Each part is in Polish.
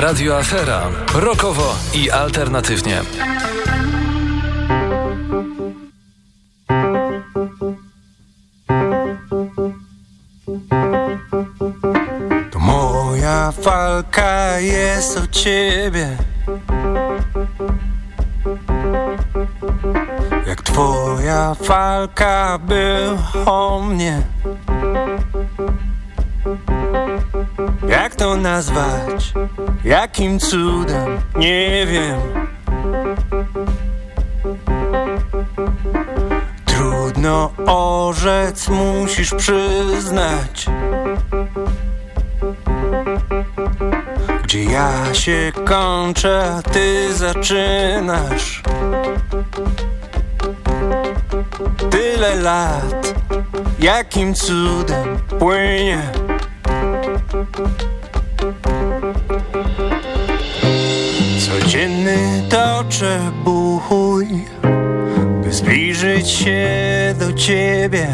Radio Afera. Rokowo i alternatywnie. To moja walka jest o ciebie. Jak twoja walka był o mnie. Jak to nazwać? Jakim cudem? Nie wiem. Trudno orzec, musisz przyznać. Gdzie ja się kończę, a ty zaczynasz. Tyle lat, jakim cudem płynie. Bój, by zbliżyć się do ciebie.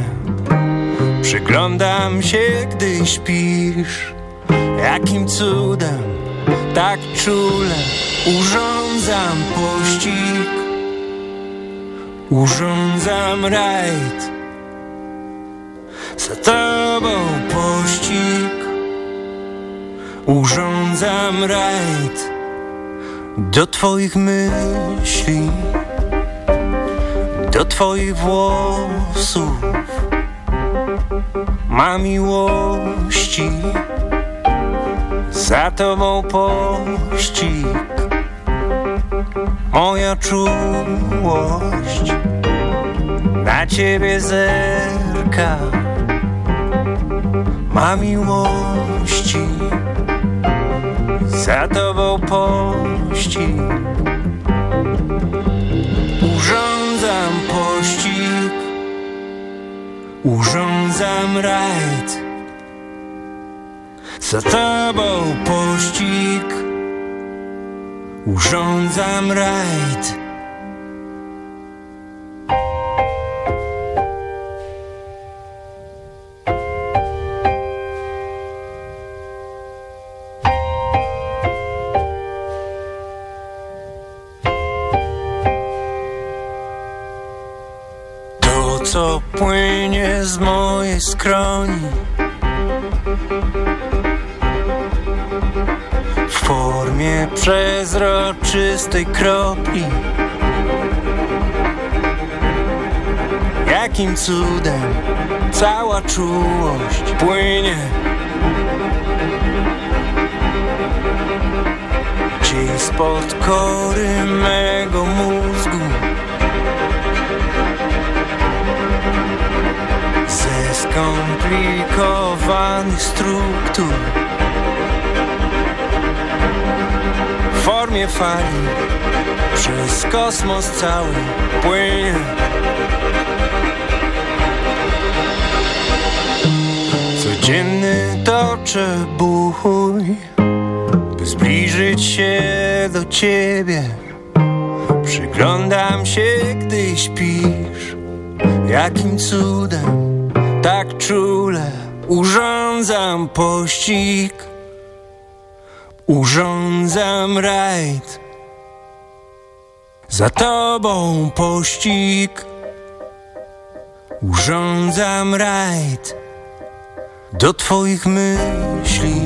Przyglądam się, gdy śpisz, jakim cudem tak czule urządzam pościg, urządzam rajd. Za tobą pościg, urządzam rajd do twoich myśli, do twoich włosów. Ma miłości, za tobą pościg. Moja czułość na ciebie zerka. Ma miłości, za tobą pościg. Urządzam pościg, urządzam rajd. Za tobą pościg, urządzam rajd. Co płynie z mojej skroni. W formie przezroczystej kropli. Jakim cudem cała czułość płynie? Gdzieś spod kory mego mózgu skomplikowanych struktur. W formie fali Przez kosmos cały płynie. Codzienny toczę bój By zbliżyć się do ciebie. Przyglądam się, gdy śpisz. Jakim cudem czule urządzam pościg, urządzam rajd. Za tobą pościg, urządzam rajd do twoich myśli,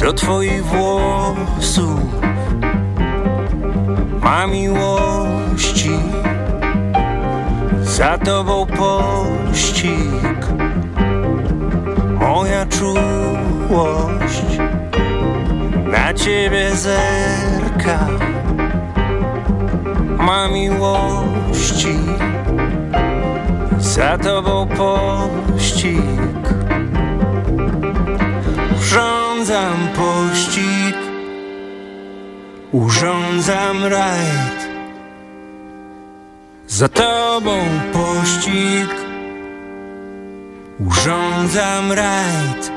do twoich włosów. Ma miłości za tobą pościg. Moja czułość na ciebie zerka. Ma miłości za tobą pościg. Urządzam pościg. Urządzam rajd za tobą pościg Urządzam rajd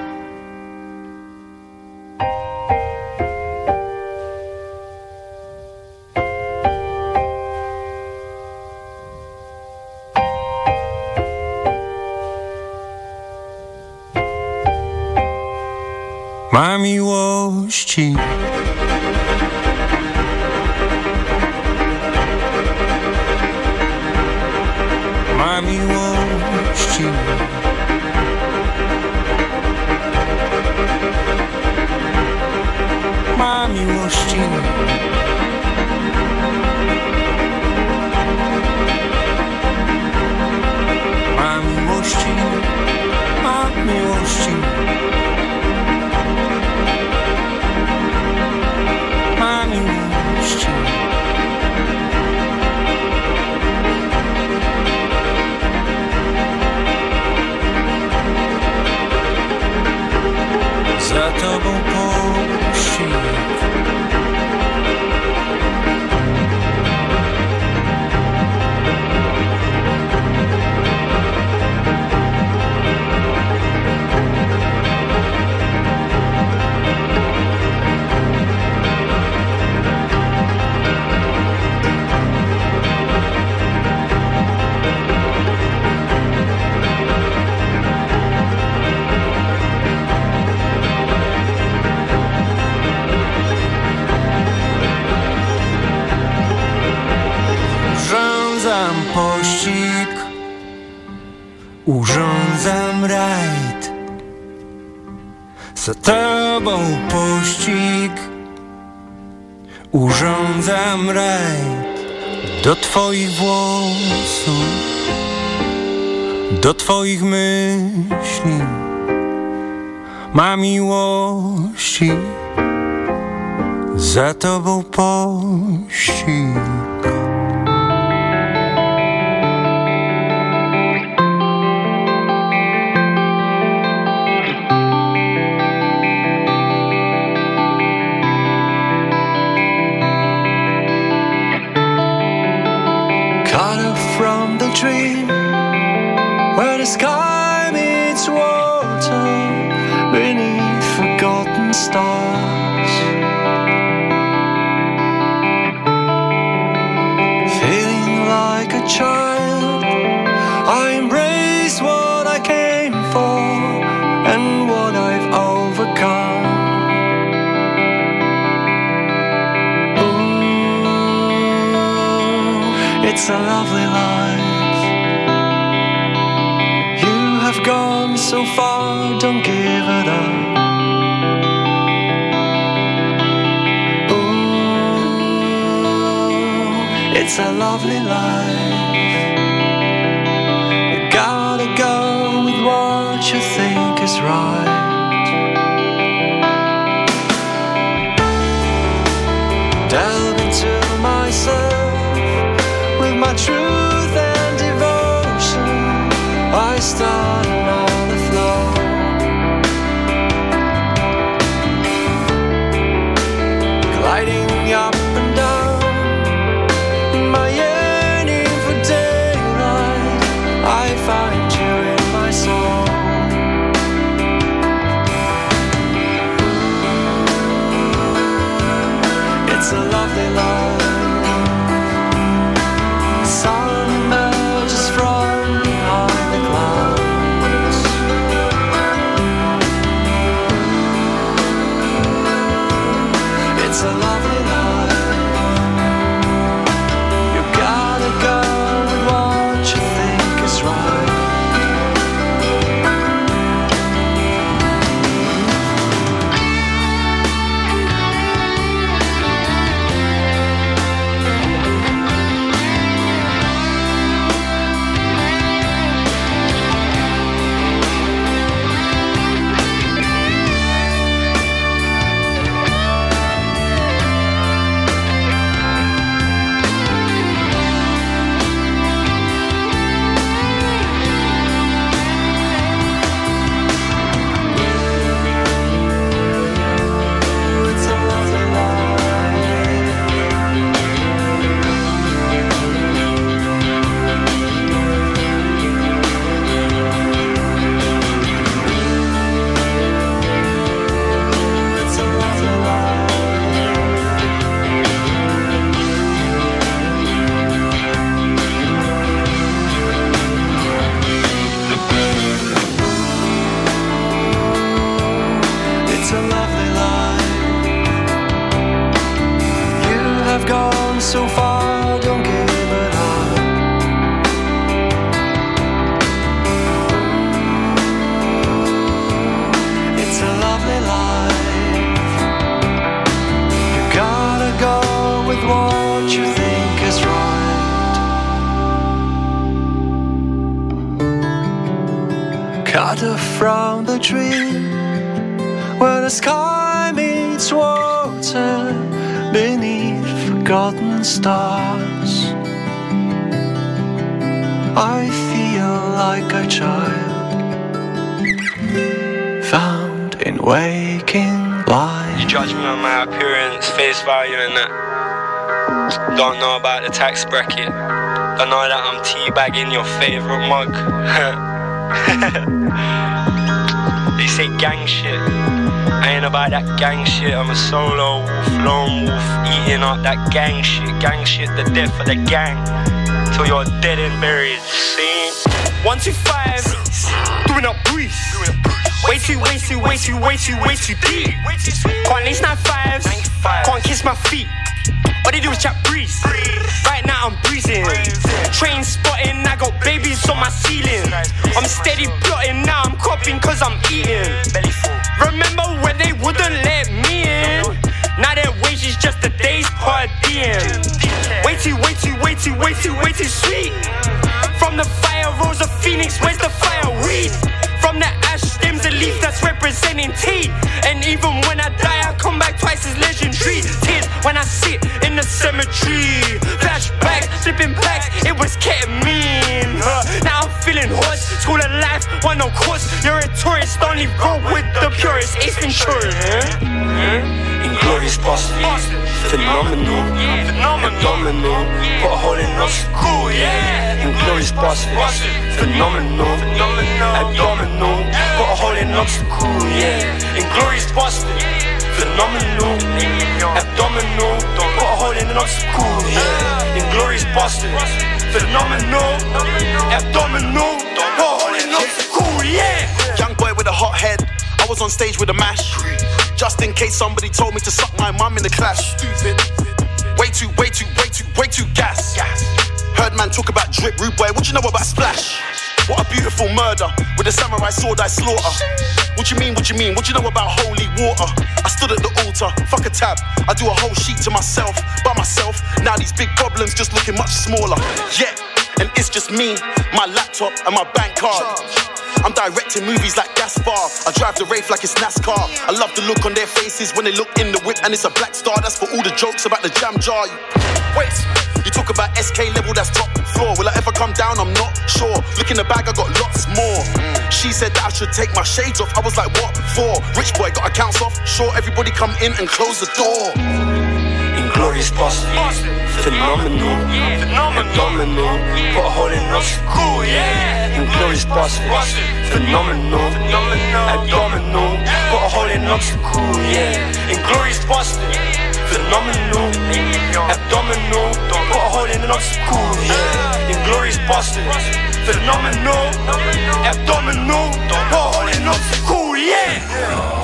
Ma miłości. Ma miłości. Ma pościg Urządzam Urządzam rajd. Za tobą pościg. Urządzam rajd. Do twoich włosów. Do twoich myśli. Ma miłości. Za tobą pościg Where the sky meets water Beneath forgotten stars. Feeling like a child I embrace what I came for And what I've overcome. Ooh, It's a lovely so far, don't give it up. Ooh, It's a lovely life. Gotta go with what you think is right. Delve into myself with my truth and devotion. I start another lighting up gone so far, don't give it up. It's a lovely life. You gotta go with what you think is right. Cut off from the tree where the sky meets water beneath forgotten stars. I feel like a child found in waking life. You judge me on my appearance, face value, and that. Don't know about the tax bracket. Don't know that I'm teabagging your favorite mug. they say gang shit. Ain't about that gang shit. I'm a solo wolf, lone wolf, eating up that gang shit. Gang shit, the death of the gang. Till you're dead and buried. See? One, two, five. Doing up breeze. Way too, way too, way too, way too, way too deep. Can't lace nine fives. Can't kiss my feet. All they do is chat breeze. Right now I'm breezing. Train spotting, I got babies on my ceiling. I'm steady plotting, now I'm copying cause I'm eating. Remember when they wouldn't let me in? Now their wage is just a day's per. Way too, way too, way too, way too, way too sweet. From the fire rose a phoenix, where's the fire weed? From the ash stems a leaf that's representing tea. And even when I die, I come back twice as legendary. When I sit in the cemetery. Flashbacks, slipping back, it was ketamine. Huh. Now I'm feeling hoarse. School of life, one no course. You're a tourist, only roll with the purest. Ace Ventura. Inglorious bosses, phenomenal, abdominal, put a hole in us, cool, yeah. Inglorious bosses, phenomenal, abdominal, put a hole in us, cool, yeah. Inglorious bosses, phenomenal, abdominal, put a hole in us, cool, yeah. Inglorious bosses, phenomenal, abdominal, put a hole in us, cool, yeah. Young boy with a hot head. I was on stage with a mash. Just in case somebody told me to suck my mum in the clash. Stupid. Way too, way too, way too, way too gas. Heard man talk about drip, rude boy. What you know about splash? What a beautiful murder with a samurai sword I slaughter. What you mean? What you mean? What you know about holy water? I stood at the altar, fuck a tab. I do a whole sheet to myself, by myself. Now these big problems just looking much smaller. Yeah, and it's just me, my laptop, and my bank card. I'm directing movies like Gaspar. I drive the Wraith like it's NASCAR. I love the look on their faces when they look in the whip, and it's a black star. That's for all the jokes about the jam jar. Wait, you talk about SK level, that's top floor. Will I ever come down? I'm not sure. Look in the bag, I got lots more. She said that I should take my shades off. I was like, what for? Rich boy, got accounts off. Sure, everybody come in and close the door. Inglorious bosses, phenomenal, abdominal, put a hole in us, cool, yeah. Inglorious bosses, phenomenal, abdominal, put a hole in us, cool, yeah. Inglorious bosses, phenomenal, abdominal, put a footholding an obstacle. Yeah, inglorious Boston, phenomenal, abdominal, put a footholding an obstacle. Yeah.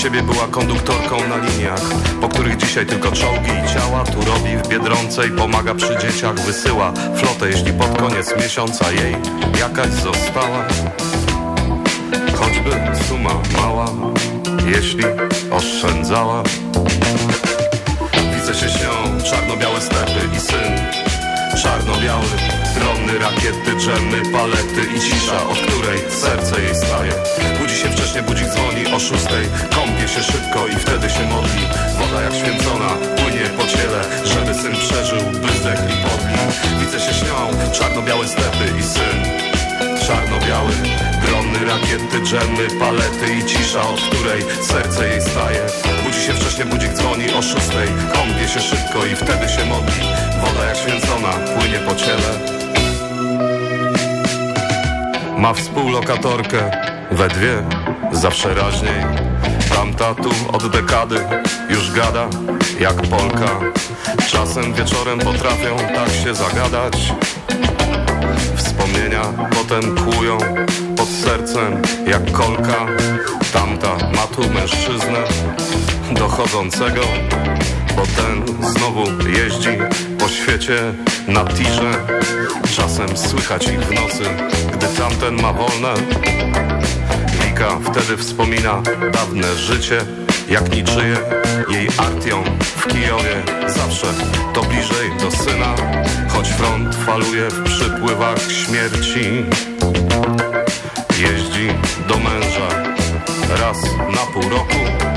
Siebie była konduktorką na liniach Po których dzisiaj tylko czołgi i ciała Tu robi w Biedronce i pomaga przy dzieciach Wysyła flotę, jeśli pod koniec miesiąca jej jakaś została. Choćby suma mała, jeśli oszczędzała. Widzę się śnią czarno-białe stepy i syn Czarno-biały, drony, rakiety, dżemy, palety i cisza Od której serce jej staje. Budzi się wcześniej, budzik dzwoni o szóstej Kąpie się szybko i wtedy się modli. Woda jak święcona, płynie po ciele Żeby syn przeżył, by zdechł i podli. Widzę się śnią, czarno-białe stepy i syn. Czarno-biały, drony, rakiety, dżemy, palety i cisza Od której serce jej staje. Budzi się wcześniej, budzik dzwoni o szóstej Kąpie się szybko i wtedy się modli Woda jak święcona, płynie po ciele. Ma współlokatorkę we dwie, zawsze raźniej. Tamta tu od dekady już gada jak Polka. Czasem wieczorem potrafią tak się zagadać. Wspomnienia potem kłują pod sercem jak kolka. Tamta ma tu mężczyznę dochodzącego Bo ten znowu jeździ po świecie na tirze. Czasem słychać ich w nocy, gdy tamten ma wolne. Wika wtedy wspomina dawne życie jak niczyje Jej artią w Kijowie. Zawsze to bliżej do syna Choć front faluje w przypływach śmierci. Jeździ do męża raz na pół roku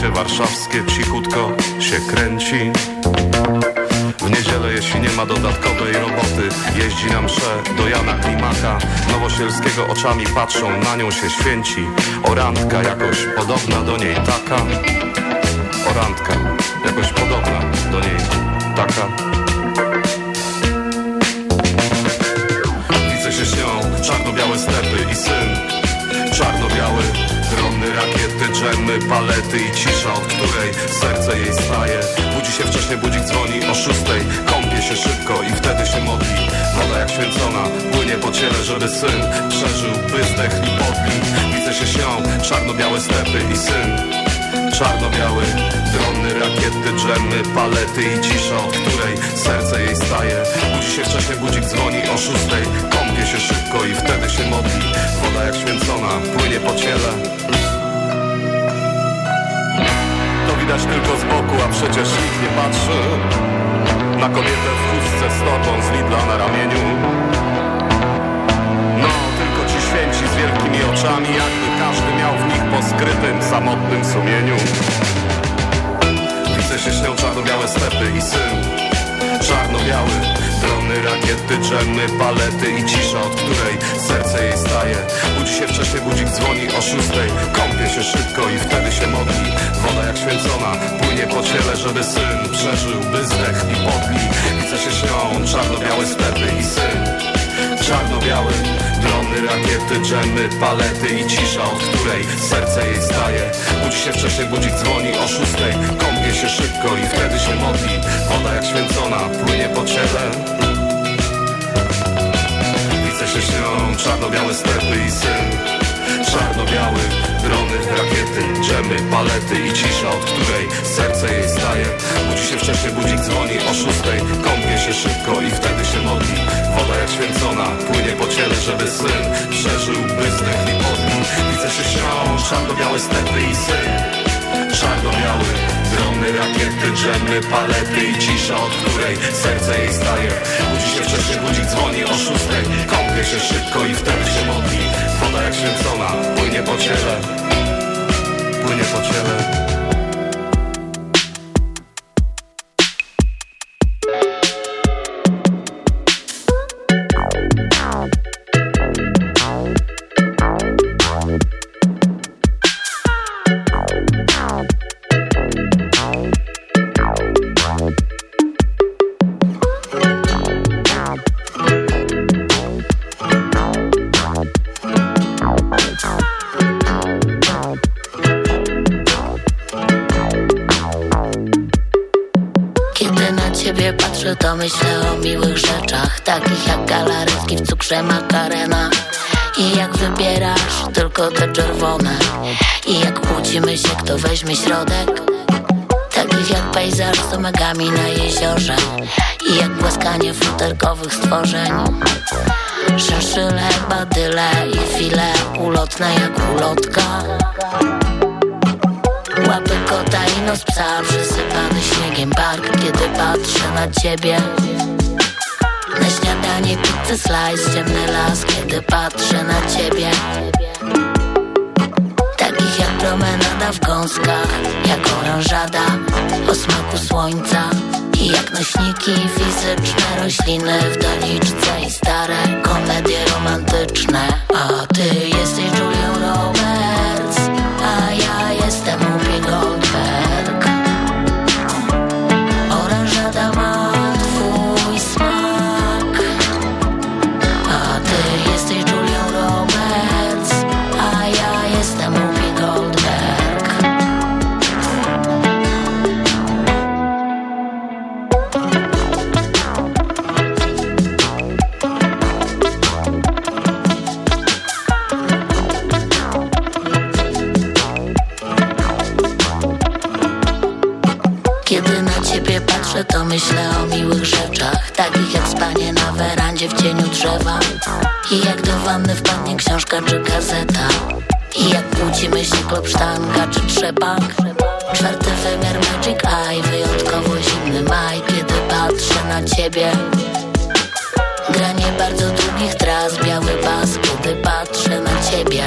Życie warszawskie cichutko się kręci. W niedzielę, jeśli nie ma dodatkowej roboty Jeździ na msze do Jana Klimaka. Nowosielskiego oczami patrzą, na nią się święci. Orantka jakoś podobna do niej taka. Orantka jakoś podobna do niej taka. Widzę się śnią czarno-białe stepy i syn. Czarno-biały Drony, rakiety, dżemy, palety i cisza, od której serce jej staje. Budzi się wcześniej, budzik dzwoni o szóstej. Kąpie się szybko i wtedy się modli. Woda jak święcona, płynie po ciele, żeby syn Przeżył, by i podli Widzę się śnią, czarno-białe stepy i syn Czarno-biały, drony, rakiety, dżemy, palety i cisza, od której serce jej staje. Budzi się wcześniej, budzik dzwoni o szóstej. Kąpie się szybko i wtedy się modli. Woda jak święcona, płynie po ciele. To widać tylko z boku, a przecież nikt nie patrzy Na kobietę w chustce z torbą z Lidla na ramieniu z wielkimi oczami Jakby każdy miał w nich po skrytym, samotnym sumieniu. Widzę się śnią czarno-białe stepy i syn. Czarno-biały, drony, rakiety, dżemy, palety i cisza, od której serce jej staje. Budzi się wcześniej, budzik dzwoni o szóstej. Kąpie się szybko i wtedy się modli. Woda jak święcona, płynie po ciele, żeby syn przeżył, by zdechł i podli. Widzę się śnią czarno-białe stepy i syn Czarno-biały, drony, rakiety, dżemy, palety i cisza, od której serce jej staje. Budzi się wcześniej, budzik dzwoni o szóstej. Kąpie się szybko i wtedy się modli. Woda jak święcona, płynie po ciele. Widzę się śnią czarno-białe stepy i syn. Czarno-biały, drony, rakiety, dżemy, palety i cisza, od której serce jej staje. Budzi się wcześniej, budzik dzwoni o szóstej Kąpie się szybko i wtedy się modli. Woda jak święcona, płynie po ciele, żeby syn Przeżył, by zdechł i podli Widzę się śnią czarno-białe stepy i syn Czarno-biały, rakiety, dżemy, palety i cisza, od której serce jej staje. Budzi się wcześniej, budzik dzwoni o szóstej. Kąpie się szybko i wtedy się modli. Woda jak święcona, płynie po ciele. Płynie po ciele to myślę o miłych rzeczach Takich jak galaretki w cukrze makarena. I jak wybierasz tylko te czerwone? I jak kłócimy się, kto weźmie środek? Takich jak pejzaż z omegami na jeziorze. I jak głaskanie futerkowych stworzeń. Szynszyle, badyle i file Ulotne jak ulotka Łapy kota i nos psa Przysypany śniegiem park Kiedy patrzę na ciebie. Na śniadanie pizzy slice Ciemny las Kiedy patrzę na ciebie. Takich jak promenada w gąskach Jak oranżada O smaku słońca. I jak nośniki fizyczne Rośliny w doniczce i stare komedie romantyczne. A ty jesteś Julią Roberts myślę o miłych rzeczach Takich jak spanie na werandzie w cieniu drzewa. I jak do wanny wpadnie książka czy gazeta. I jak płci myśli klub sztanga czy trzepak. Czwarty wymiar Magic Eye Wyjątkowo zimny maj Kiedy patrzę na ciebie. Granie bardzo długich tras Biały pas Kiedy patrzę na ciebie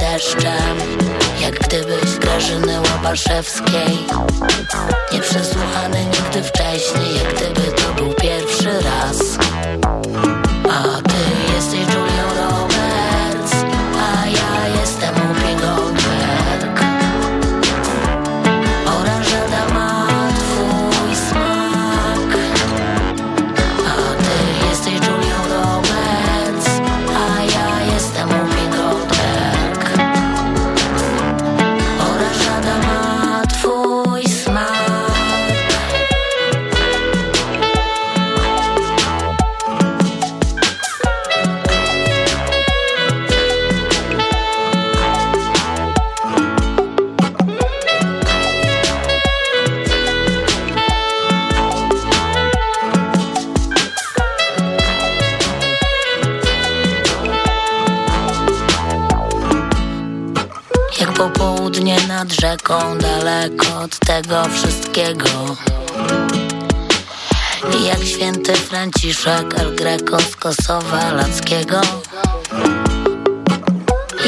Deszczem Jak gdybyś Grażyny Łapaszewskiej Nieprzesłuchany nigdy wcześniej Jak gdyby to był pierwszy raz rzeką, daleko od tego wszystkiego. Jak święty Franciszek El Greco z Kosowa Lackiego.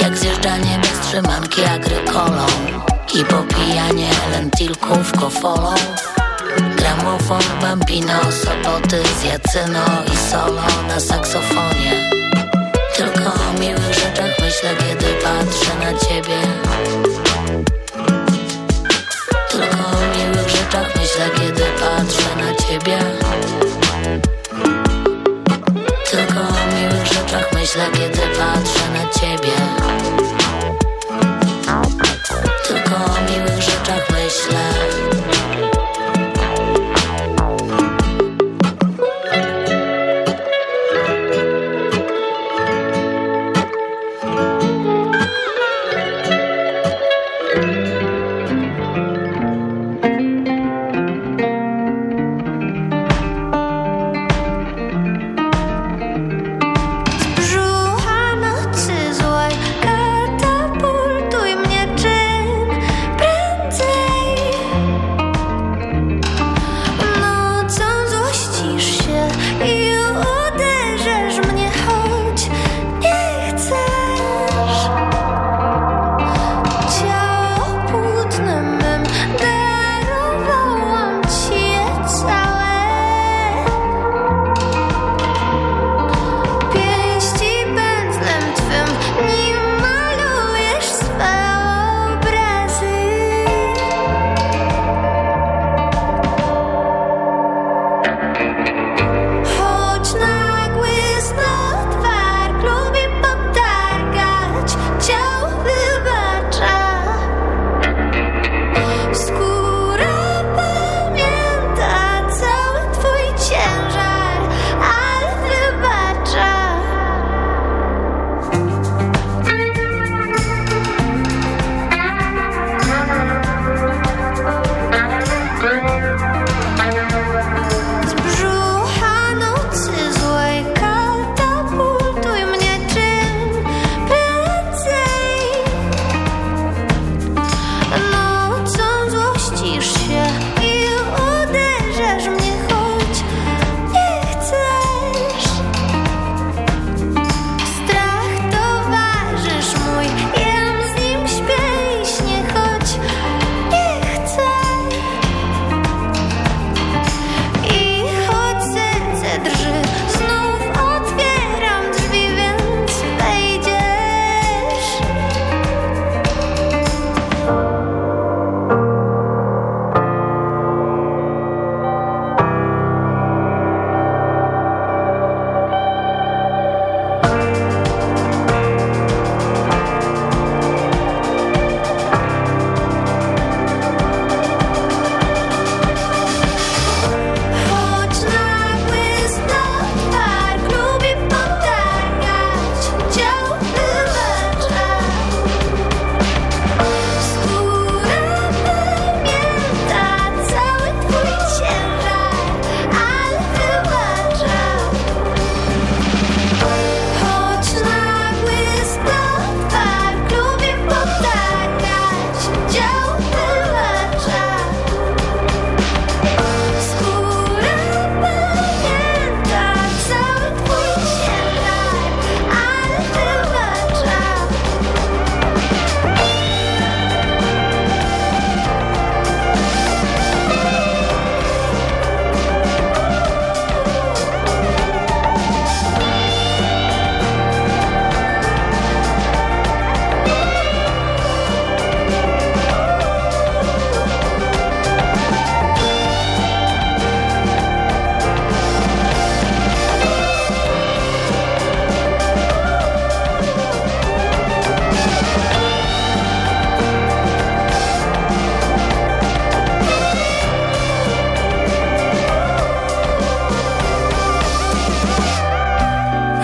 Jak zjeżdżanie bez trzymanki agrykolą i popijanie lentilków kofolą. Gramofon, bambino, soboty z jacyno i solo na saksofonie. Tylko o miłych rzeczach myślę, kiedy patrzę na ciebie. Ciebie. Tylko o miłych rzeczach myślę, kiedy patrzę na ciebie.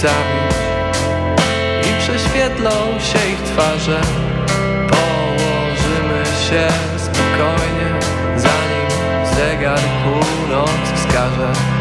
zabić I prześwietlą się ich twarze. Położymy się spokojnie Zanim zegar północ wskaże.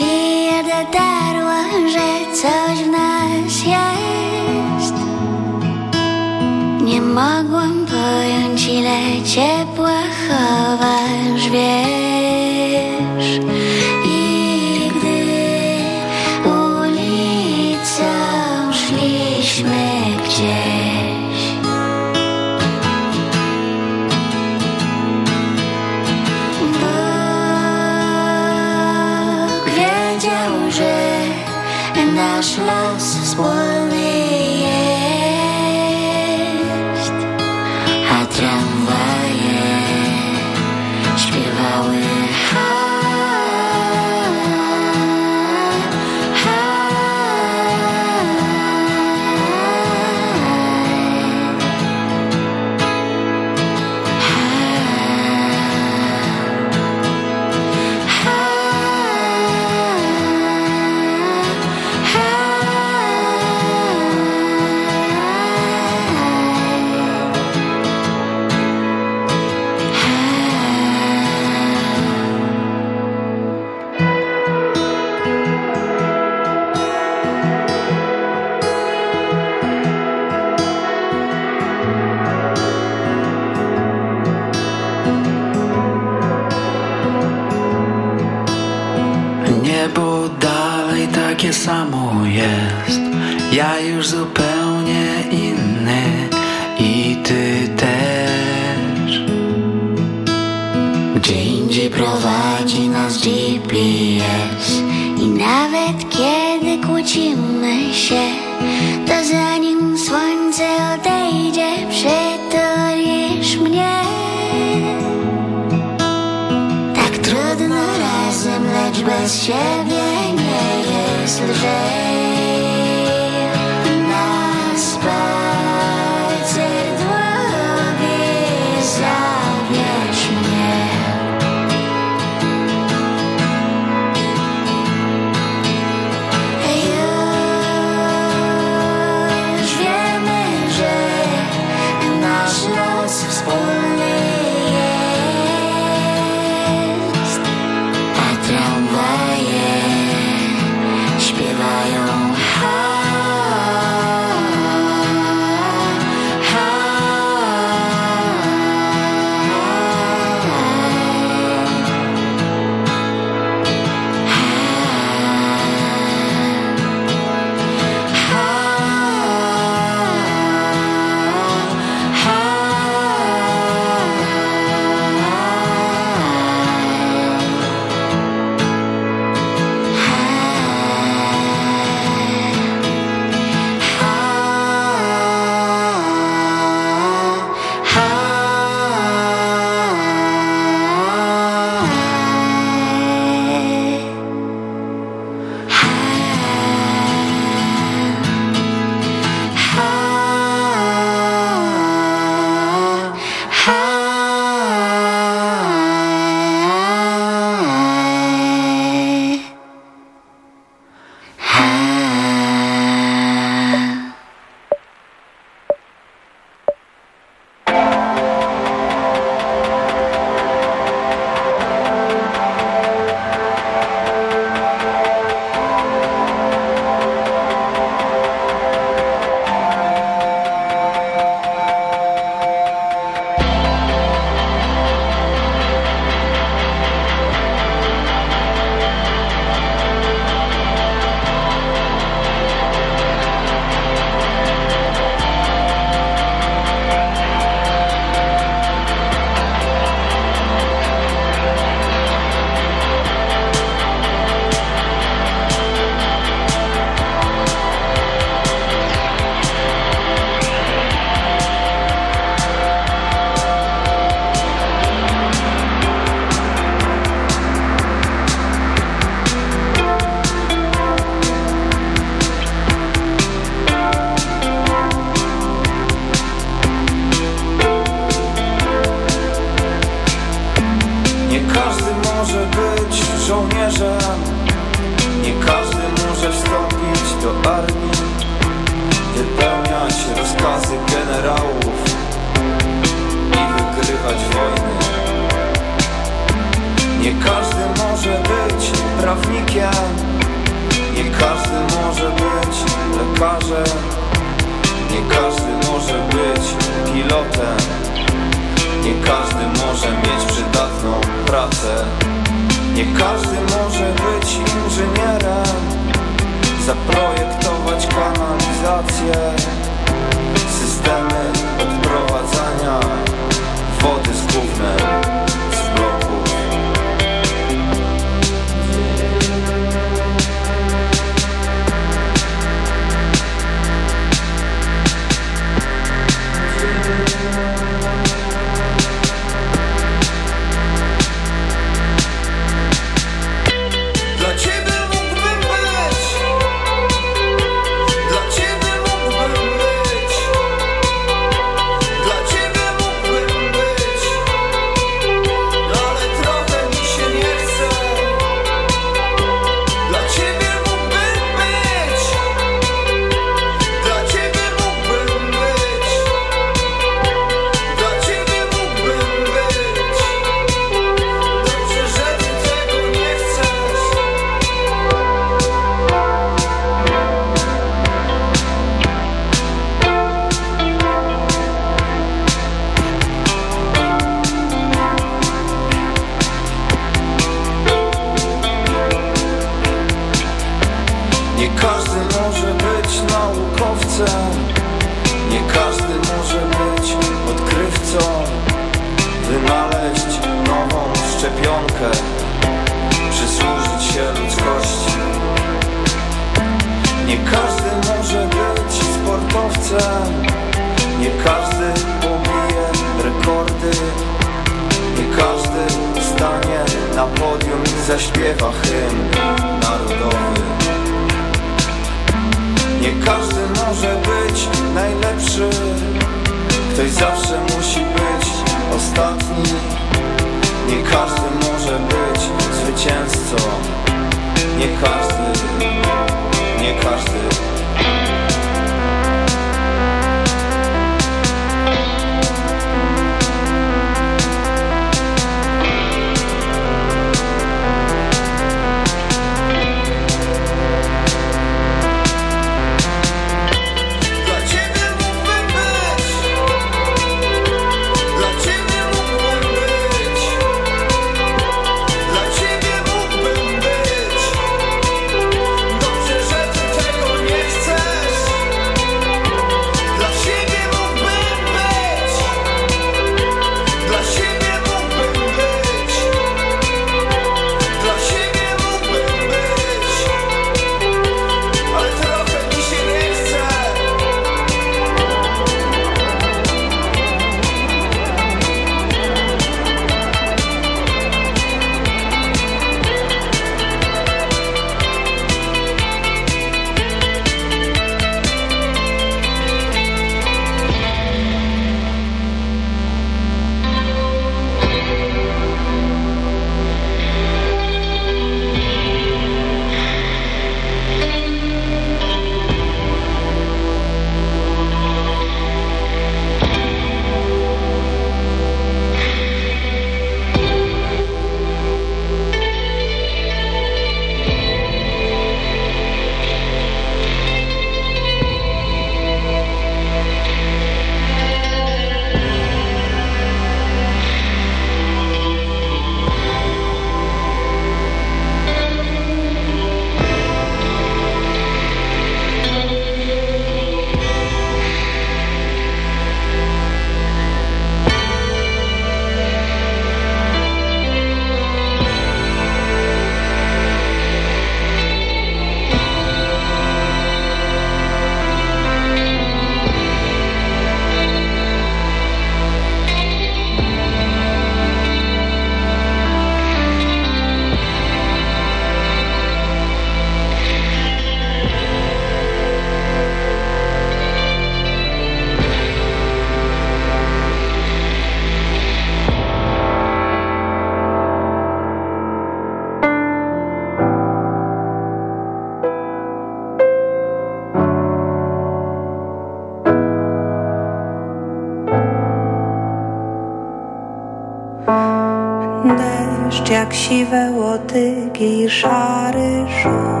Jak siwe łotygi i szary szum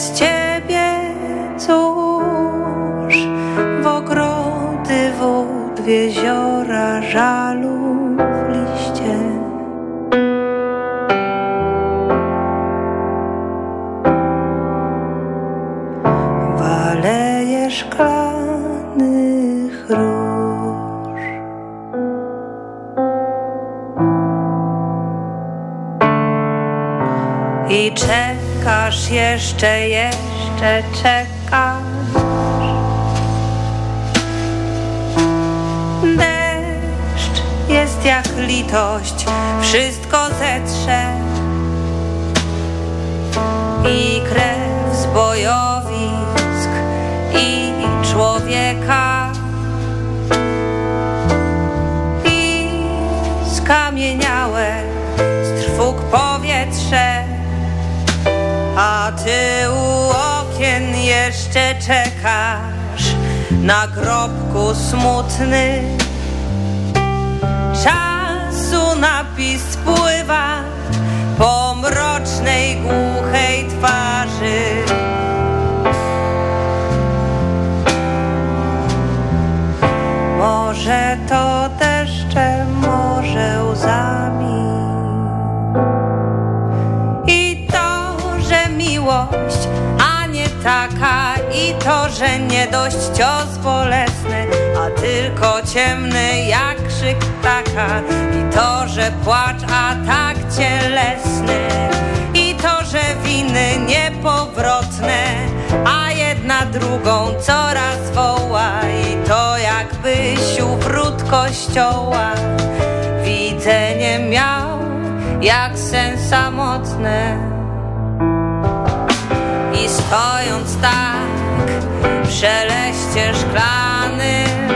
ciebie czekasz na grobku smutny. Czasu napis spływa po mrocznej, głuchej twarzy. Może to deszcze, To, że nie dość cios bolesny A tylko ciemny jak krzyk ptaka. I to, że płacz, a tak cielesny. I to, że winy niepowrotne A jedna drugą coraz woła. I to jakbyś u wrót kościoła Widzenie miał jak sen samotny. I stojąc tak szeleście szklanym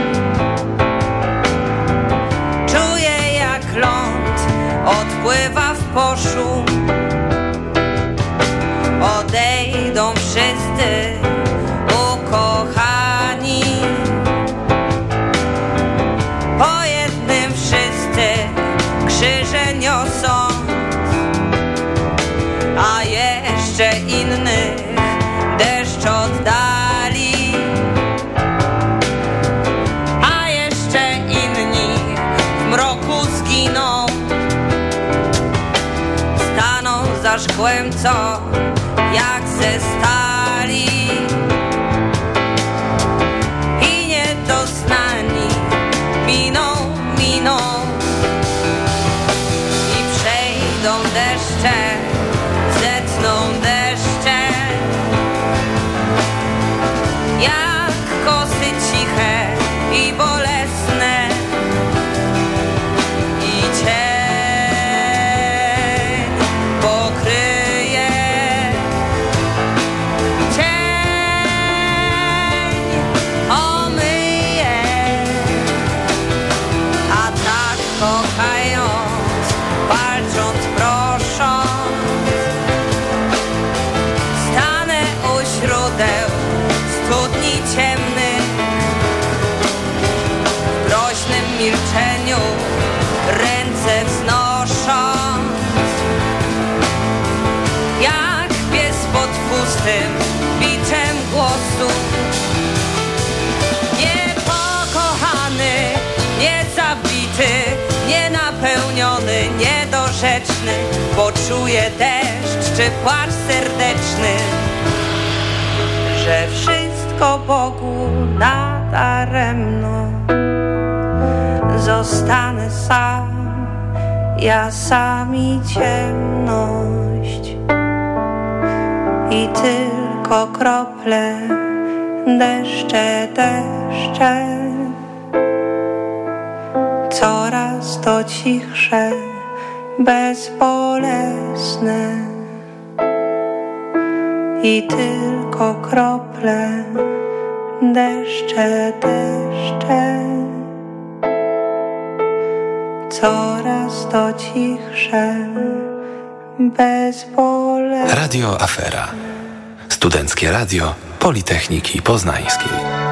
Czuję jak ląd odpływa w poszum Odejdą wszyscy co? Jak ze Poczuję deszcz czy płacz serdeczny Że wszystko Bogu nadaremno. Zostanę sam, ja sam i ciemność. I tylko krople deszcze, deszcze. Coraz to cichsze, bezbolesne I tylko krople, deszcze, deszcze Coraz to cichsze, bezbolesne Radio Afera. Studenckie Radio Politechniki Poznańskiej.